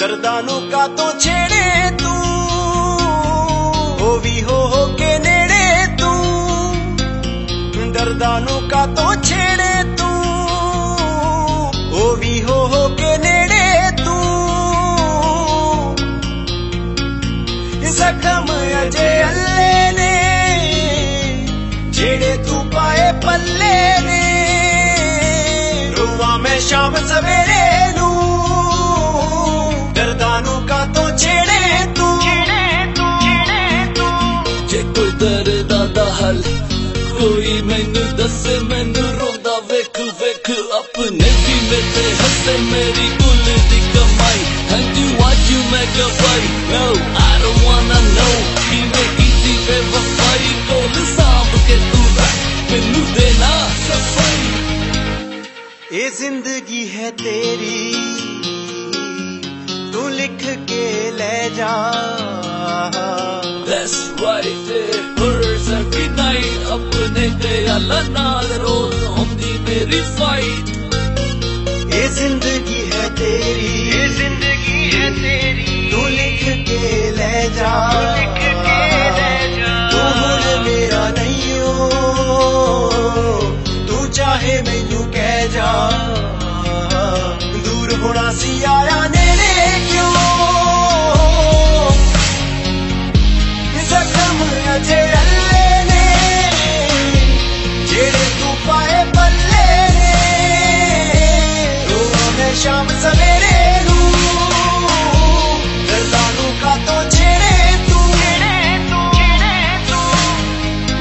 ਦਰਦਾਂ ਨੂੰ ਕਾਤੋਂ ਛੇੜੇ ਤੂੰ? ਹੋ ਵੀ ਹੋ ਹੋ ਕੇ ਨੇੜੇ ਤੂੰ। ਦਰਦਾਂ ਨੂੰ ਕਾਤੋਂ ਛੇੜੇ ਤੂੰ? ਹੋ ਵੀ ਹੋ ਹੋ ਕੇ ਨੇੜੇ ਤੂੰ। ਜ਼ਖਮ ਅਜੇ ਅੱਲੇ ਨੇ, ਜਿਹੜੇ ਤੂੰ ਪਾਏ ਪੱਲੇ ਨੇ। ਰੋਵਾਂ ਮੈਂ ਸ਼ਾਮ ਸਵੇਰੇ ਹੱਲ ਕੋਈ ਮੈਨੂੰ ਦੱਸੇ ਮੈਨੂੰ ਰੋਂਦਾ ਵੇਖ ਵੇਖ ਆਪਣੇ ਵੀ ਮੇਰੇ ਹੱਸੇ ਮੇਰੀ ਕੁੱਲ ਦੀ ਕਮਾਈ ਹੰਝੂ ਵਾਜੂ ਮੈਂ ਗਵਾਈ no I don't wanna know ਕਿਵੇਂ ਕੀਤੀ ਬੇਵਫਾਈ ਕੋਲ ਸਾਂਭ ਕੇ ਤੂੰ ਰੱਖ ਮੈਨੂੰ ਦੇਣਾ ਸਫਾਈ ਇਹ ਜ਼ਿੰਦਗੀ ਹੈ ਤੇਰੀ ਤੂੰ ਲਿਖ ਕੇ ਲੈ ਜਾ That's right it hurts every night ਆਪਣੇ ਖਿਆਲਾਂ ਨਾਲ ਰੋਜ਼ ਹੁੰਦੀ ਮੇਰੀ fight ਇਹ ਜ਼ਿੰਦਗੀ ਹੈ ਤੇਰੀ ਇਹ ਜ਼ਿੰਦਗੀ ਹੈ ਤੇਰੀ ਤੂੰ ਲਿਖ ਕੇ ਲੈ ਜਾ ਲਿਖ ਕੇ ਲੈ ਜਾ ਤੂੰ ਹੁਣ ਮੇਰਾ ਨਹੀਂ ਓ ਤੂੰ ਚਾਹੇ ਮੈਨੂੰ ਕਹਿ ਜਾ ਦੂਰ ਹੋਣਾ ਸੀ ਆਇਆ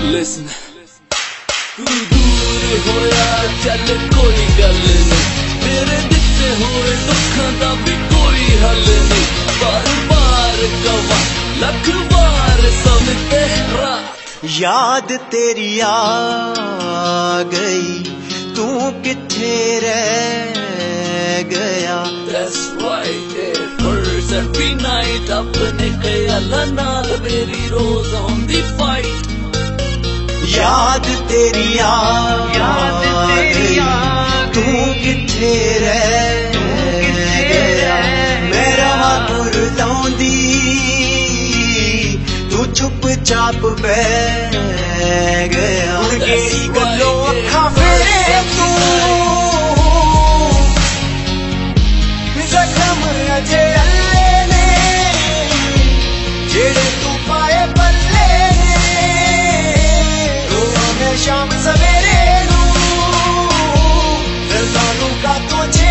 ਤੂੰ ਤੂੰ ਦੂਰ ਹੋਇਆ, ਚੱਲ ਕੋਈ ਗੱਲ ਨਹੀਂ। ਤੇਰੇ ਦਿੱਤੇ ਹੋਏ ਦੁੱਖਾਂ ਦਾ ਵੀ ਕੋਈ ਹੱਲ ਨਹੀਂ। ਬਾਰ ਬਾਰ ਕਵਾ, ਲੱਖ ਵਾਰ ਸਭ ਤੇਰਾ ਯਾਦ ਤੇਰੀ ਆ ਗਈ, ਤੂੰ ਕਿੱਥੇ ਰਹਿ ਗਿਆ? That's right it hurts every night, ਆਪਣੇ ਖਿਆਲਾਂ ਨਾਲ ਮੇਰੀ ਰੋਜ਼ ਆਉਂਦੀ याद तेरी याद। तेरी तू किथे रह। मैं रहा। तू चुप चाप बह गया। केड़ी și am să mereu Să s-a aruncat tot ce